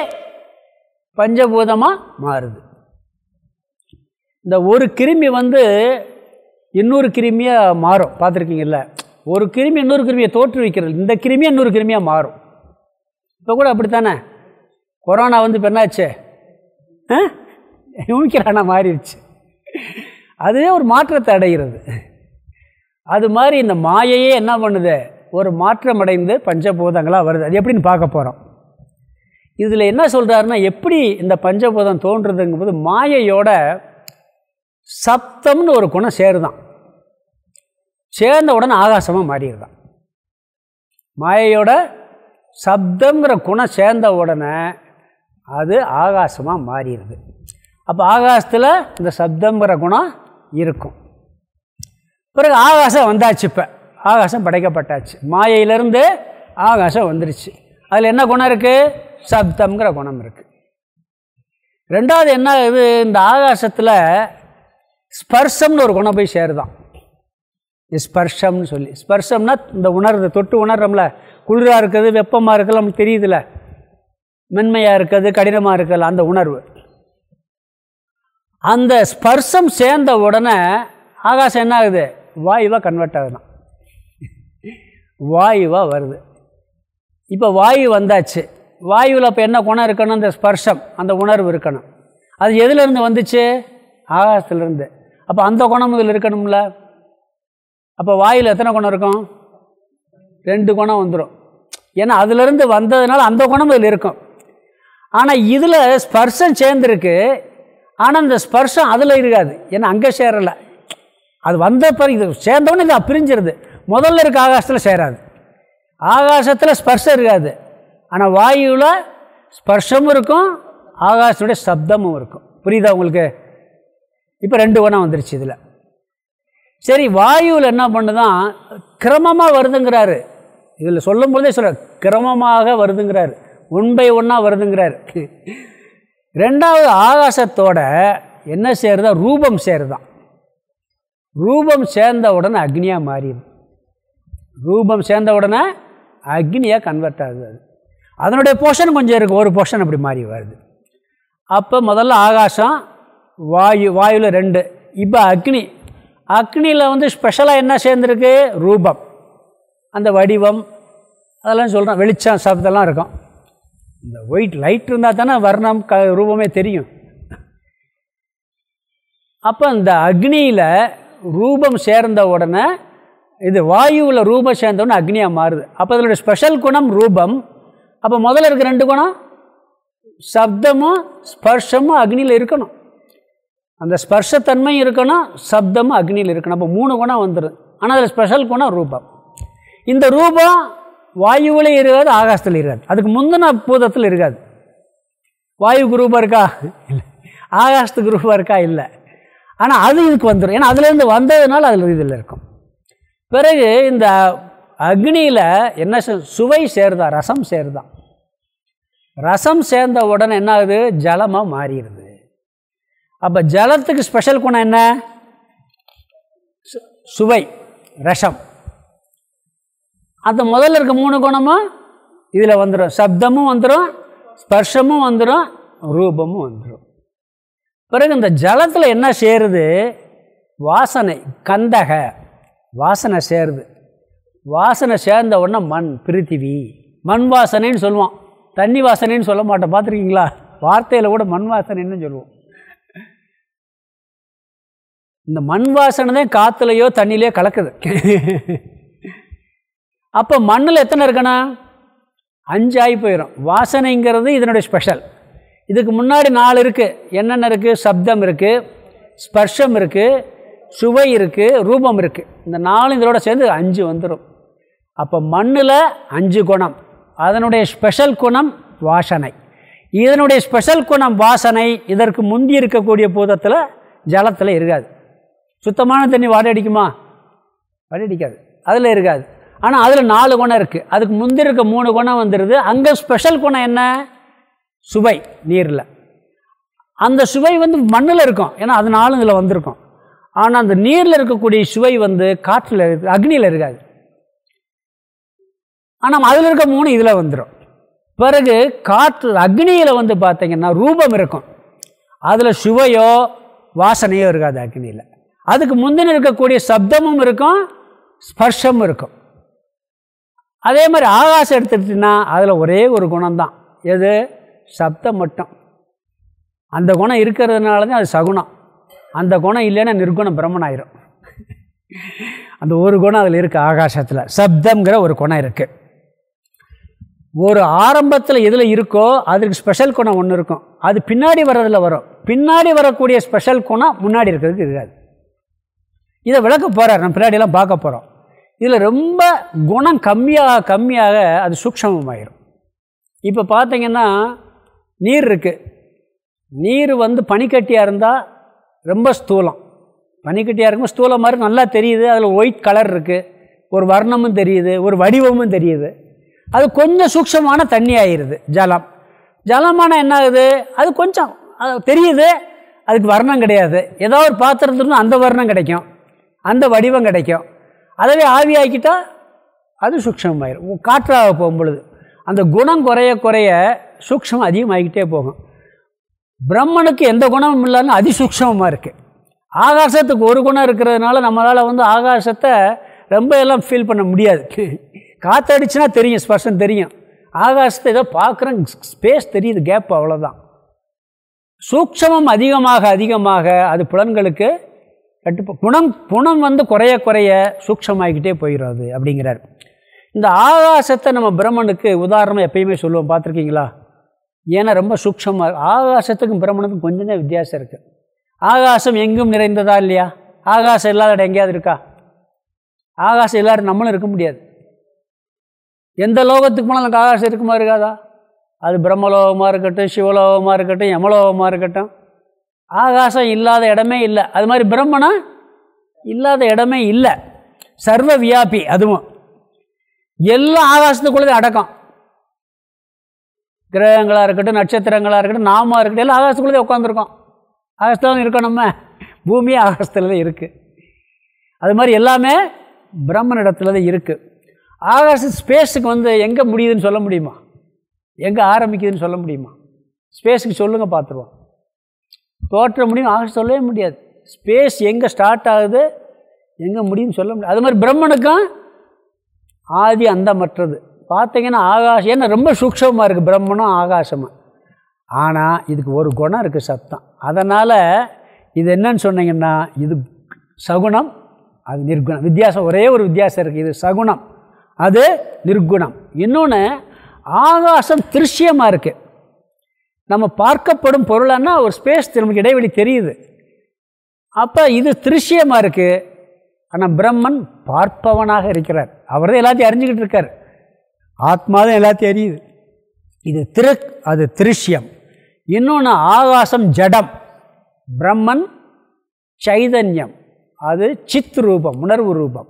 பஞ்சபூதமாக மாறுது. இந்த ஒரு கிருமி வந்து இன்னொரு கிருமியாக மாறும். பார்த்துருக்கீங்கல்ல? ஒரு கிருமி இன்னொரு கிருமியை தோற்றுவிக்கிறது இந்த கிருமி இன்னொரு கிருமியாக மாறும். இப்போ கூட அப்படித்தானே? கொரோனா வந்து இப்போ என்னாச்சு? யூமிக்கிறானா மாறிடுச்சு. அதுவே ஒரு மாற்றத்தை அடைகிறது. அது மாதிரி இந்த மாயையே என்ன பண்ணுது? ஒரு மாற்றம் அடைந்து பஞ்சபூதங்களாக வருது. அது எப்படின்னு பார்க்க போகிறோம் இதில் என்ன சொல்கிறாருன்னா எப்படி இந்த பஞ்சபூதம் தோன்றுறதுங்கும்போது மாயையோட சப்தம்னு ஒரு குணம் சேருதான். சேர்ந்த உடனே ஆகாசமாக மாறிடுதான். மாயையோட சப்தங்கிற குணம் சேர்ந்த உடனே அது ஆகாசமாக மாறிடுது. அப்போ ஆகாசத்தில் இந்த சப்தங்கிற குணம் இருக்கும். பிறகு ஆகாசம் வந்தாச்சு இப்போ. ஆகாசம் படைக்கப்பட்டாச்சு. மாயையிலேருந்து ஆகாசம் வந்துருச்சு. அதில் என்ன குணம் இருக்குது சப்தம்ங்கிற குணம் இருக்குது ரெண்டாவது என்ன இது? இந்த ஆகாசத்தில் ஸ்பர்ஷம்னு ஒரு குணம் போய் சேருதான். ஸ்பர்ஷம்னு சொல்லி. ஸ்பர்ஷம்னா இந்த உணர்றது தொட்டு உணர்றோம்ல. குளிராக இருக்குது வெப்பமாக இருக்குது நம்மளுக்கு தெரியுதுல்ல மென்மையாக இருக்கிறது கடினமாக இருக்கிறது அந்த உணர்வு. அந்த ஸ்பர்ஷம் சேர்ந்த உடனே ஆகாசம் என்ன ஆகுது? வாயுவாக கன்வெர்ட் ஆகுதான். வாயுவாக வருது. இப்போ வாயு வந்தாச்சு. வாயுவில் அப்போ என்ன குணம் இருக்கணும்? அந்த ஸ்பர்ஷம் அந்த உணர்வு இருக்கணும். அது எதுலேருந்து வந்துச்சு? ஆகாசத்துலேருந்து. அப்போ அந்த குணம் இதில் இருக்கணும்ல. அப்போ வாயில் எத்தனை குணம் இருக்கும்? ரெண்டு குணம் வந்துடும் ஏன்னா அதுலேருந்து வந்ததுனால அந்த குணம் இதில் இருக்கும். ஆனால் இதில் ஸ்பர்ஷம் சேர்ந்துருக்கு. ஆனால் இந்த ஸ்பர்ஷம் அதில் இருக்காது. ஏன்னா அங்கே சேரலை. அது வந்த பிறகு இது சேர்ந்தோடனே இது பிரிஞ்சிருது. முதல்ல இருக்க ஆகாசத்தில் சேராது. ஆகாசத்தில் ஸ்பர்ஷம் இருக்காது. ஆனால் வாயுவில் ஸ்பர்ஷமும் இருக்கும் ஆகாசத்துடைய சப்தமும் இருக்கும். புரியுதா உங்களுக்கு? இப்போ ரெண்டு குணம் வந்துருச்சு இதில். சரி வாயுவில் என்ன பண்ணுதான் கிரமமாக வருதுங்கிறாரு. இதில் சொல்லும் பொழுதே கிரமமாக வருதுங்கிறாரு. ஒன் பை ஒன்னாக வருதுங்கிறாரு. ரெண்டாவது ஆகாசத்தோட என்ன சேருதா? ரூபம் சேருதான். ரூபம் சேர்ந்த உடனே அக்னியாக மாறிடுது ரூபம் சேர்ந்த உடனே அக்னியாக கன்வெர்ட் ஆகுது. அது அதனுடைய போர்ஷன் கொஞ்சம் இருக்குது ஒரு போர்ஷன் அப்படி மாறி வருது. அப்போ முதல்ல ஆகாசம் வாயு வாயுவில் ரெண்டு. இப்போ அக்னி. அக்னியில் வந்து ஸ்பெஷலாக என்ன சேர்ந்துருக்கு? ரூபம். அந்த வடிவம் அதெல்லாம் சொல்கிறோம் வெளிச்சம் சப்தெல்லாம் இருக்கும். இந்த ஒயிட் லைட் இருந்தால் தானே வர்ணம் க ரூபமே தெரியும். அப்போ இந்த அக்னியில் ரூபம் சேர்ந்த உடனே இது வாயுவில் ரூபம் சேர்ந்தோன்னு அக்னியாக மாறுது. அப்போ அதனுடைய ஸ்பெஷல் குணம் ரூபம். அப்போ முதல்ல இருக்க ரெண்டு குணம் சப்தமும் ஸ்பர்ஷமும் அக்னியில் இருக்கணும். அந்த ஸ்பர்ஷத்தன்மையும் இருக்கணும் சப்தமும் அக்னியில் இருக்கணும். அப்போ மூணு குணம் வந்துடும் ஆனால் அதில் ஸ்பெஷல் குணம் ரூபம். இந்த ரூபம் வாயுவில் இருக்காது ஆகாசத்தில் இருக்காது. அதுக்கு முந்தின பூதத்தில் இருக்காது. வாயுக்கு ரூபம் இருக்கா? இல்லை. ஆகாசத்துக்கு ரூபம் இருக்கா? இல்லை. ஆனால் அது இதுக்கு வந்துடும் ஏன்னா அதுலேருந்து வந்ததுனால அதில் இதில் இருக்கும். பிறகு இந்த அக்னியில் என்ன சுவை சேருதா ரசம் சேருதான் ரசம் சேர்ந்த உடனே என்ன ஆகுது? ஜலமாக மாறிடுது. அப்போ ஜலத்துக்கு ஸ்பெஷல் குணம் என்ன? சுவை ரசம். அந்த முதல்ல இருக்க மூணு குணமும் இதில் வந்துடும் சப்தமும் வந்துடும் ஸ்பர்ஷமும் வந்துடும் ரூபமும் வந்துடும் பிறகு இந்த ஜலத்தில் என்ன சேருது? வாசனை கந்தக. வாசனை சேருது. வாசனை சேர்ந்த உடனே மண் பிரித்திவி. மண் வாசனைன்னு சொல்லுவோம் தண்ணி வாசனைன்னு சொல்ல மாட்டோம் பார்த்துருக்கீங்களா? வார்த்தையில் கூட மண் வாசனைன்னு சொல்லுவோம். இந்த மண் வாசனை தான் காற்றுலையோ தண்ணியிலையோ கலக்குது. அப்போ மண்ணில் எத்தனை இருக்கணும்? அஞ்சு ஆகி போயிடும் வாசனைங்கிறது இதனுடைய ஸ்பெஷல் இதுக்கு முன்னாடி நாலு இருக்குது என்னென்ன இருக்குது சப்தம் இருக்குது ஸ்பர்ஷம் இருக்குது சுவை இருக்குது ரூபம் இருக்குது இந்த நாலு இதோட சேர்ந்து அஞ்சு வந்துடும் அப்போ மண்ணில் அஞ்சு குணம். அதனுடைய ஸ்பெஷல் குணம் வாசனை. இதனுடைய ஸ்பெஷல் குணம் வாசனை இதற்கு முந்தி இருக்கக்கூடிய பூதத்தில் ஜலத்தில் இருக்காது. சுத்தமான தண்ணி வாடை அடிக்குமா? வாடை அடிக்காது. அதில் இருக்காது. ஆனால் அதில் நாலு குணம் இருக்குது அதுக்கு முந்தி இருக்க மூணு குணம் வந்துடுது அங்கே ஸ்பெஷல் குணம் என்ன? சுவை நீரில். அந்த சுவை வந்து மண்ணில் இருக்கும். ஏன்னா அது நாலு இதில் வந்திருக்கும். ஆனால் அந்த நீரில் இருக்கக்கூடிய சுவை வந்து காற்றில் இருக்கு அக்னியில் இருக்காது. ஆனால் அதில் இருக்க மூணு இதில் வந்துடும் பிறகு காற்று அக்னியில் வந்து பார்த்திங்கன்னா ரூபம் இருக்கும். அதில் சுவையோ வாசனையோ இருக்காது அக்னியில். அதுக்கு முந்தின இருக்கக்கூடிய சப்தமும் இருக்கும் ஸ்பர்ஷமும் இருக்கும். அதே மாதிரி ஆகாசம் எடுத்துக்கிட்டிங்கன்னா அதில் ஒரே ஒரு குணம்தான். எது? சப்தம் மட்டும். அந்த குணம் இருக்கிறதுனால தான் அது சகுணம் அந்த குணம் இல்லைன்னா நிர்குணம் பிரம்மன் ஆயிரும் அந்த ஒரு குணம் அதில் இருக்குது ஆகாசத்தில். சப்தங்கிற ஒரு குணம் இருக்குது ஒரு ஆரம்பத்தில் எதில் இருக்கோ அதுக்கு ஸ்பெஷல் குணம் ஒன்று இருக்கும். அது பின்னாடி வர்றதில் வரும். பின்னாடி வரக்கூடிய ஸ்பெஷல் குணம் முன்னாடி இருக்கிறதுக்கு இருக்காது. இதை விளக்க போகிறார் நம்ம பின்னாடியெல்லாம் பார்க்க போகிறோம் இதில் ரொம்ப குணம் கம்மியாக கம்மியாக அது சூக்ஷமமாயிரும். இப்போ பார்த்தீங்கன்னா நீர் இருக்குது நீர் வந்து பனிக்கட்டியாக இருந்தால் ரொம்ப ஸ்தூலம். பனிக்கட்டியாக இருக்கும்போது ஸ்தூலம் மாதிரி நல்லா தெரியுது. அதில் ஒயிட் கலர் இருக்குது ஒரு வர்ணமும் தெரியுது. ஒரு வடிவமும் தெரியுது. அது கொஞ்சம் சூக்ஷமான தண்ணி ஆயிடுது ஜலம். ஜலமான என்ன ஆகுது அது கொஞ்சம் தெரியுது. அதுக்கு வர்ணம் கிடையாது. ஏதோ ஒரு பாத்திரத்துக்கு அந்த வர்ணம் கிடைக்கும். அந்த வடிவம் கிடைக்கும். அதவே ஆவியாக்கிட்டால் அது சூக்ஷமாயிரும். காற்றாக போகும் பொழுது அந்த குணம் குறைய குறைய சூக்ஷம் அதிகமாகிக்கிட்டே போகும். பிரம்மனுக்கு எந்த குணமும் இல்லாமல் அதிசூக்ஷமாக இருக்குது ஆகாசத்துக்கு ஒரு குணம் இருக்கிறதுனால நம்மளால் வந்து ஆகாசத்தை ரொம்ப எல்லாம் ஃபீல் பண்ண முடியாது. காற்றடிச்சுன்னா தெரியும் ஸ்பர்ஷம் தெரியும். ஆகாசத்தை ஏதோ பார்க்குறேன் ஸ்பேஸ் தெரியுது கேப் அவ்வளோதான் சூக்ஷமம் அதிகமாக அதிகமாக அது புலன்களுக்கு கட்டு குணம் குணம் வந்து குறைய குறைய சூக்ஷமாகிக்கிட்டே போயிடும் அப்படிங்கிறார். இந்த ஆகாசத்தை நம்ம பிரம்மனுக்கு உதாரணமாக எப்பயுமே சொல்லுவோம் பார்த்துருக்கீங்களா? ஏன்னா ரொம்ப சூக்ஷமாக ஆகாசத்துக்கும் பிரம்மனுக்கும் கொஞ்சம் தான் வித்தியாசம் இருக்குது ஆகாசம் எங்கும் நிறைந்ததா இல்லையா? ஆகாசம் இல்லாத இடம் எங்கேயாவது இருக்கா? ஆகாசம் எல்லோரும் நம்மளும் இருக்க முடியாது. எந்த லோகத்துக்கு போனாலும் எனக்கு ஆகாசம் இருக்குமா இருக்காதா? அது பிரம்மலோகமாக இருக்கட்டும் சிவலோகமாக இருக்கட்டும் யமலோகமாக இருக்கட்டும். ஆகாசம் இல்லாத இடமே இல்லை. அது மாதிரி பிரம்மனா? இல்லாத இடமே இல்லை. சர்வ வியாபி அதுவும். எல்லாம் ஆகாசத்துக்குள்ளே அடக்கம். கிரகங்களாக இருக்கட்டும் நட்சத்திரங்களாக இருக்கட்டும் நாம இருக்கட்டும் எல்லாம் ஆகாசத்துக்குள்ளே உட்காந்துருக்கோம் ஆகாசத்தில் இருக்கோம் நம்ம பூமியே ஆகாசத்தில் தான் இருக்குது அது மாதிரி எல்லாமே பிரம்மனிடத்தில் தான் இருக்குது ஆகாச ஸ்பேஸுக்கு வந்து எங்கே முடியுதுன்னு சொல்ல முடியுமா? எங்கே ஆரம்பிக்குதுன்னு சொல்ல முடியுமா? ஸ்பேஸுக்கு சொல்லுங்கள் பார்த்துருவோம். தோற்ற முடியும் ஆகாசம் சொல்லவே முடியாது. ஸ்பேஸ் எங்கே ஸ்டார்ட் ஆகுது எங்கே முடியும்னு சொல்ல முடியாது. அது மாதிரி பிரம்மனுக்கும் ஆதி அந்தமற்றது. பார்த்தீங்கன்னா ஆகாஷம் ஏன்னா ரொம்ப சூக்ஷமாக இருக்குது பிரம்மனும் ஆகாசமாக ஆனால் இதுக்கு ஒரு குணம் இருக்குது சத்தம். அதனால் இது என்னன்னு சொன்னீங்கன்னா இது சகுணம் அது நிர்குணம். வித்தியாசம் ஒரே ஒரு வித்தியாசம் இருக்குது இது சகுணம் அது நிர்குணம். இன்னொன்று ஆகாசம் திருஷ்யமாக இருக்குது நம்ம பார்க்கப்படும் பொருளானா ஒரு ஸ்பேஸ் நமக்கு இடைவெளி தெரியுது. அப்போ இது திருஷ்யமாக இருக்குது ஆனால் பிரம்மன் பார்ப்பவனாக இருக்கிறார். அவர் தான் எல்லாத்தையும் அறிஞ்சிக்கிட்டு இருக்கார். ஆத்மா தான் எல்லாத்தையும் அறியுது. இது திரு அது திருஷ்யம். இன்னொன்று ஆகாசம் ஜடம். பிரம்மன் சைதன்யம். அது சித் ரூபம் உணர்வு ரூபம்.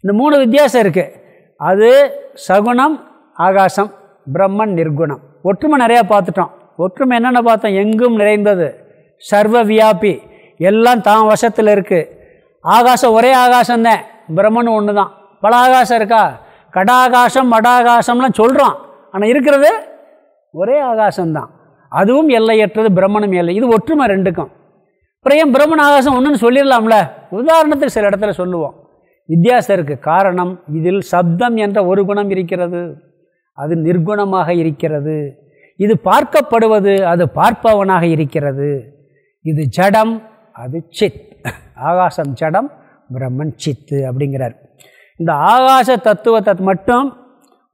இந்த மூணு வித்தியாசம் இருக்குது அது சகுணம் ஆகாசம் பிரம்மன் நிர்குணம். ஒற்றுமை நிறையா பார்த்துட்டோம். ஒற்றுமை என்னென்ன பார்த்தோம்? எங்கும் நிறைந்தது. சர்வ வியாபி எல்லாம் தான் வசத்தில் இருக்குது ஆகாசம் ஒரே ஆகாசம்தான். பிரம்மன் ஒன்று தான் பல ஆகாசம் இருக்கா? கடாகாசம் மடாகாசம்லாம் சொல்கிறோம் ஆனால் இருக்கிறது ஒரே ஆகாசம்தான். அதுவும் எல்லையற்றது பிரம்மனும் எல்லை. இது ஒற்றுமை ரெண்டுக்கும். அப்புறம் பிரம்மன் ஆகாசம் ஒன்றுன்னு சொல்லிடலாம்ல? உதாரணத்துக்கு சில இடத்துல சொல்லுவோம். வித்தியாசம் இருக்குது காரணம் இதில் சப்தம் என்ற ஒரு குணம் இருக்கிறது. அது நிர்குணமாக இருக்கிறது. இது பார்க்கப்படுவது அது பார்ப்பவனாக இருக்கிறது. இது ஜடம் அது சித். ஆகாசம் ஜடம் பிரம்மன் சித்து அப்படிங்கிறார். இந்த ஆகாச தத்துவத்தை மட்டும்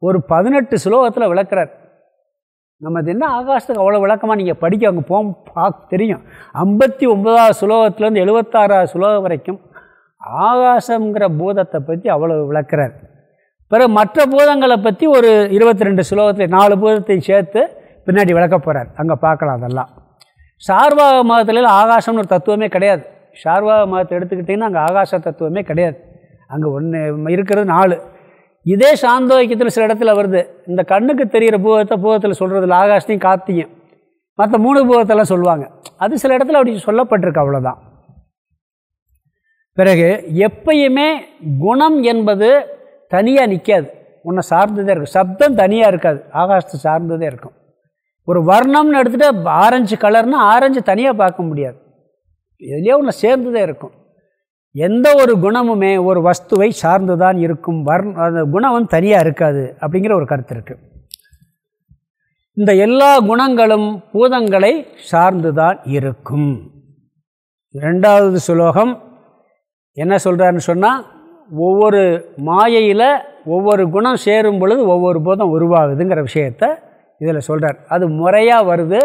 ஒரு பதினெட்டு சுலோகத்தில் விளக்குறார். நம்ம என்ன ஆகாசத்துக்கு அவ்வளோ விளக்கமாக நீங்கள் படிக்க அங்கே போம் பார்க்க தெரியும். ஐம்பத்தி ஒன்பதாவது ஸ்லோகத்துலேருந்து எழுபத்தாறாவது ஸ்லோகம் வரைக்கும் ஆகாசங்கிற பூதத்தை பற்றி அவ்வளோ விளக்குறார். பிறகு மற்ற பூதங்களை பற்றி ஒரு இருபத்தி ரெண்டு சுலோகத்தில் நாலு பூதத்தையும் சேர்த்து பின்னாடி விளக்க போகிறார் அங்கே பார்க்கலாம் அதெல்லாம். சார்வாக மதத்தில் ஆகாசம்னு ஒரு தத்துவமே கிடையாது. சார்வாக மதத்தை எடுத்துக்கிட்டிங்கன்னா அங்கே ஆகாச தத்துவமே கிடையாது. அங்கே ஒன்று இருக்கிறது நாலு. இதே சாந்தோக்கியத்தில் சில இடத்துல வருது. இந்த கண்ணுக்கு தெரிகிற பூகத்தை பூகத்தில் சொல்கிறதுல ஆகாஷ்டையும் காத்தியும் மற்ற மூணு பூகத்தெல்லாம் சொல்லுவாங்க. அது சில இடத்துல அப்படி சொல்லப்பட்டிருக்கு அவ்வளோதான் பிறகு எப்பயுமே குணம் என்பது தனியாக நிற்காது உன்னை சார்ந்ததே இருக்கும் சப்தம் தனியாக இருக்காது. ஆகாசத்தை சார்ந்ததே இருக்கும். ஒரு வர்ணம்னு எடுத்துகிட்டு ஆரஞ்சு கலர்னால் ஆரஞ்சு தனியாக பார்க்க முடியாது. எதுலேயோ ஒன்று சேர்ந்ததே இருக்கும். எந்த ஒரு குணமுமே ஒரு வஸ்துவை சார்ந்து தான் இருக்கும். வர் அந்த குணம் வந்து தனியாக இருக்காது அப்படிங்கிற ஒரு கருத்து இருக்குது இந்த எல்லா குணங்களும் பூதங்களை சார்ந்து தான் இருக்கும். ரெண்டாவது சுலோகம் என்ன சொல்கிறாருன்னு சொன்னால் ஒவ்வொரு மாயையில் ஒவ்வொரு குணம் சேரும் பொழுது ஒவ்வொரு பூதம் உருவாகுதுங்கிற விஷயத்த இதில் சொல்கிறார் அது முறையாக வருது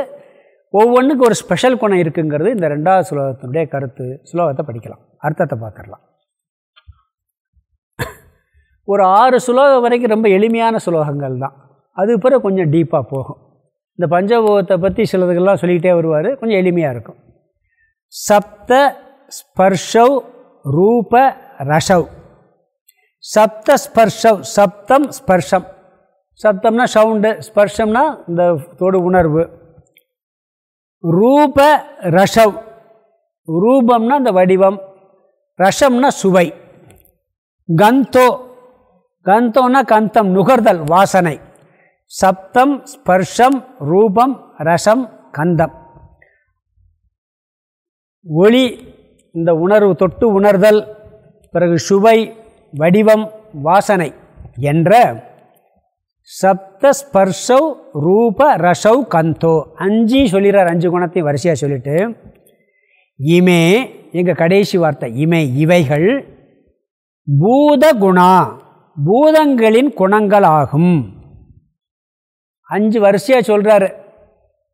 ஒவ்வொன்றுக்கு ஒரு ஸ்பெஷல் குணம் இருக்குங்கிறது இந்த ரெண்டாவது ஸ்லோகத்தினுடைய கருத்து. சுலோகத்தை படிக்கலாம். அர்த்தத்தை பார்த்துடலாம். ஒரு ஆறு சுலோகம் வரைக்கும் ரொம்ப எளிமையான சுலோகங்கள் தான். அது பிறகு கொஞ்சம் டீப்பாக போகும். இந்த பஞ்சபோகத்தை பற்றி சிலதுக்கெல்லாம் சொல்லிக்கிட்டே வருவார். கொஞ்சம் எளிமையாக இருக்கும். சப்த ஸ்பர்ஷவ் ரூப ரஷவ். சப்த ஸ்பர்ஷவ் சப்தம் ஸ்பர்ஷம். சப்தம்னா சவுண்டு ஸ்பர்ஷம்னா இந்த தொடு உணர்வு. ரூப ரஷவ். ரூபம்னா இந்த வடிவம். ரசம்னா சுவை. கந்தோ. கந்தோன்னா கந்தம் நுகர்தல் வாசனை. சப்தம் ஸ்பர்ஷம் ரூபம் ரசம் கந்தம். ஒளி இந்த உணர்வு தொட்டு உணர்தல். பிறகு சுவை வடிவம் வாசனை என்ற சப்தஸ்பர்ஷவ் ரூப ரசவ் கந்தோ. அஞ்சு சொல்லிடுறார் அஞ்சு குணத்தையும் வரிசையாக சொல்லிட்டு. இமே எங்கள் கடைசி வார்த்தை இமை இவைகள் பூத குணா பூதங்களின் குணங்களாகும். அஞ்சு வரிசையாக சொல்கிறாரு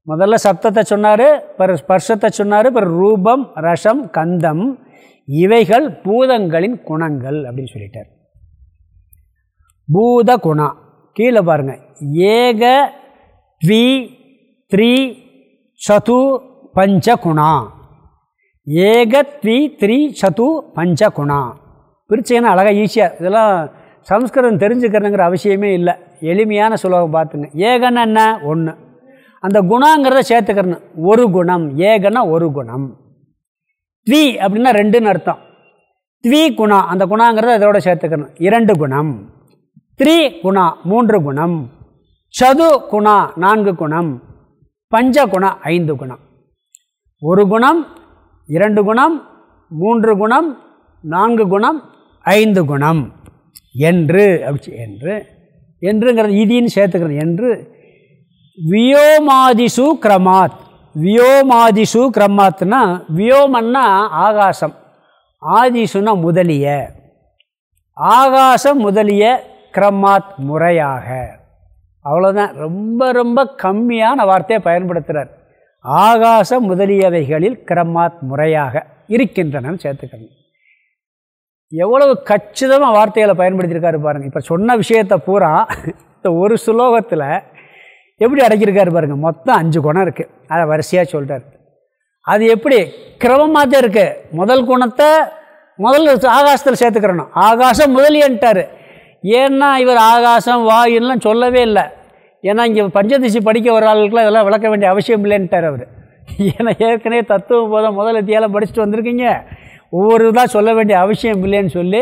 முதல்ல சப்தத்தை சொன்னார் பிற ஸ்பர்ஷத்தை சொன்னார் பிற ரூபம் ரசம் கந்தம் இவைகள் பூதங்களின் குணங்கள் அப்படின்னு சொல்லிட்டார். பூத குணா கீழே பாருங்கள் ஏக த்வி த்ரீ சது பஞ்ச குணா. ஏக த்வி த்ரீ சது பஞ்ச குணா. பிரிச்சிங்கன்னா அழகாக ஈஸியாக இதெல்லாம் சம்ஸ்கிருதம் தெரிஞ்சுக்கிறதுங்கிற அவசியமே இல்லை. எளிமையான சுலோகம் பார்த்துங்க. ஏகன்னா என்ன? ஒன்று அந்த குணாங்கிறத சேர்த்துக்கிறணும். ஒரு குணம். ஏகன்னா ஒரு குணம். த்வி அப்படின்னா ரெண்டுன்னு அர்த்தம். த்வி குணா அந்த குணாங்கிறத இதோட சேர்த்துக்கணும் இரண்டு குணம். த்ரீ குணா மூன்று குணம். சது குணா நான்கு குணம். பஞ்ச குணா ஐந்து குணம். ஒரு குணம் இரண்டு குணம் மூன்று குணம் நான்கு குணம் ஐந்து குணம். என்று அப்படி என்று. என்றுங்கிறது இதின்னு சேர்த்துக்கிறது என்று. வியோமாதிசு கிரமாத். வியோமாதிசு கிரமாத்னா வியோமன்னா ஆகாசம். ஆதிசுனா முதலிய. ஆகாசம் முதலிய கிரமாத் முறையாக. அவ்வளோதான் ரொம்ப ரொம்ப கம்மியான வார்த்தையை பயன்படுத்துகிறார் ஆகாசம் முதலியவைகளில் கிரமாத் முறையாக இருக்கின்றன சேர்த்துக்கணும். எவ்வளவு கச்சிதமாக வார்த்தைகளை பயன்படுத்தியிருக்காரு பாருங்கள் இப்போ சொன்ன விஷயத்தை பூரா இந்த ஒரு சுலோகத்தில் எப்படி அடக்கியிருக்காரு பாருங்கள் மொத்தம் அஞ்சு குணம் இருக்குது அதை வரிசையாக சொல்கிறார் அது எப்படி? கிரமமாக தான் இருக்குது முதல் குணத்தை முதல் ஆகாசத்தில் சேர்த்துக்கிறணும். ஆகாசம் முதலியன்ட்டார். ஏன்னா இவர் ஆகாசம் வாயுலாம் சொல்லவே இல்லை. ஏன்னா இங்கே பஞ்சதிசி படிக்க வர ஆளுக்கெல்லாம் இதெல்லாம் விளக்க வேண்டிய அவசியம் இல்லைன்ட்டார் அவர். ஏன்னா ஏற்கனவே தத்துவம் போதும் முதல் எத்தியாலும் படிச்சுட்டு வந்திருக்கீங்க. ஒவ்வொரு இதாக சொல்ல வேண்டிய அவசியம் இல்லைன்னு சொல்லி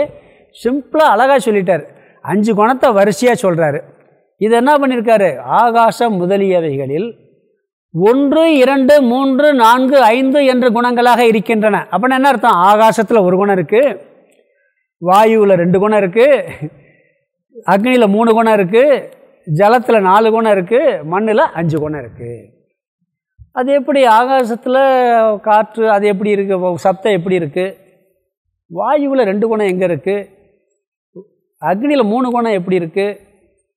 சிம்பிளாக அழகாக சொல்லிட்டார். அஞ்சு குணத்தை வரிசையாக சொல்கிறாரு இது என்ன பண்ணியிருக்காரு ஆகாசம் முதலியவைகளில் ஒன்று இரண்டு மூன்று நான்கு ஐந்து என்ற குணங்களாக இருக்கின்றன. அப்படின்னா என்ன அர்த்தம்? ஆகாசத்தில் ஒரு குணம் இருக்குது வாயுவில் ரெண்டு குணம் இருக்குது அக்னியில் மூணு குணம் இருக்குது ஜலத்தில் நாலு குணம் இருக்குது மண்ணில் அஞ்சு குணம் இருக்குது அது எப்படி ஆகாசத்தில் காற்று அது எப்படி இருக்குது சப்தம் எப்படி இருக்குது வாயுவில் ரெண்டு குணம் எங்கே இருக்குது அக்னியில் மூணு குணம் எப்படி இருக்குது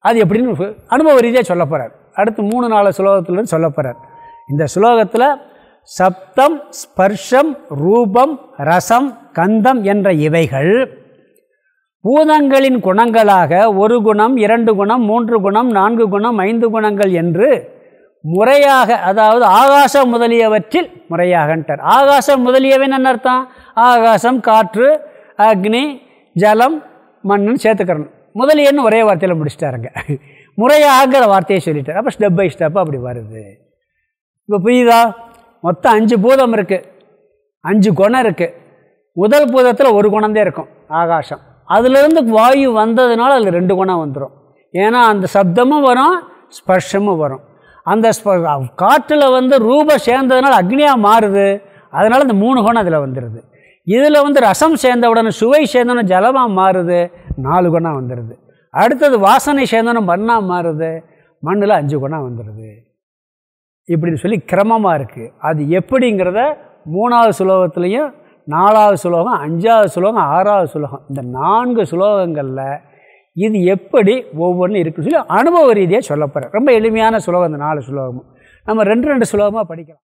அது எப்படின்னு அனுபவ ரீதியாக சொல்ல போகிறார் அடுத்து மூணு நாலு சுலோகத்துலேருந்து சொல்ல போகிறார் இந்த ஸ்லோகத்தில் சப்தம் ஸ்பர்ஷம் ரூபம் ரசம் கந்தம் என்ற இவைகள் பூதங்களின் குணங்களாக ஒரு குணம் இரண்டு குணம் மூன்று குணம் நான்கு குணம் ஐந்து குணங்கள் என்று முறையாக அதாவது ஆகாசம் முதலியவற்றில் முறையாகன்ட்டார். ஆகாசம் முதலியவன் அர்த்தம்? ஆகாசம் காற்று அக்னி ஜலம் மண்ணுன்னு சேர்த்துக்கிறணும். முதலியன்னு ஒரே வார்த்தையில் முடிச்சிட்டாருங்க. முறையாகிற வார்த்தையை சொல்லிட்டார். அப்போ ஸ்டெப் பை ஸ்டெப் அப்படி வருது. இப்போ புரியுதா? மொத்தம் அஞ்சு பூதம் இருக்குது அஞ்சு குணம் இருக்குது முதல் பூதத்தில் ஒரு குணந்தே இருக்கும். ஆகாசம். அதுலேருந்து வாயு வந்ததுனால அதில் ரெண்டு குணம் வந்துடும் ஏன்னா அந்த சப்தமும் வரும் ஸ்பர்ஷமும் வரும். அந்த காற்றில் வந்து ரூபம் சேர்ந்ததுனால அக்னியாக மாறுது. அதனால் அந்த மூணு குணம் அதில் வந்துடுது இதில் வந்து ரசம் சேர்ந்தவுடனே சுவை சேர்ந்தோடனே ஜலமாக மாறுது. நாலு குணம் வந்துடுது அடுத்தது வாசனை சேர்ந்தோன்னே மண்ணாக மாறுது. மண்ணில் அஞ்சு குணம் வந்துடுது இப்படின்னு சொல்லி கிரமமாக இருக்குது அது எப்படிங்கிறத மூணாவது சுலோகத்துலேயும் நாலாவது சுலோகம் அஞ்சாவது சுலோகம் ஆறாவது சுலோகம். இந்த நான்கு சுலோகங்களில் இது எப்படி ஒவ்வொன்றும் இருக்குன்னு சொல்லி அனுபவ ரீதியாக சொல்லப்படுறேன் ரொம்ப எளிமையான சுலோகம் இந்த நாலு சுலோகமும். நம்ம ரெண்டு ரெண்டு சுலோகமாக படிக்கலாம்.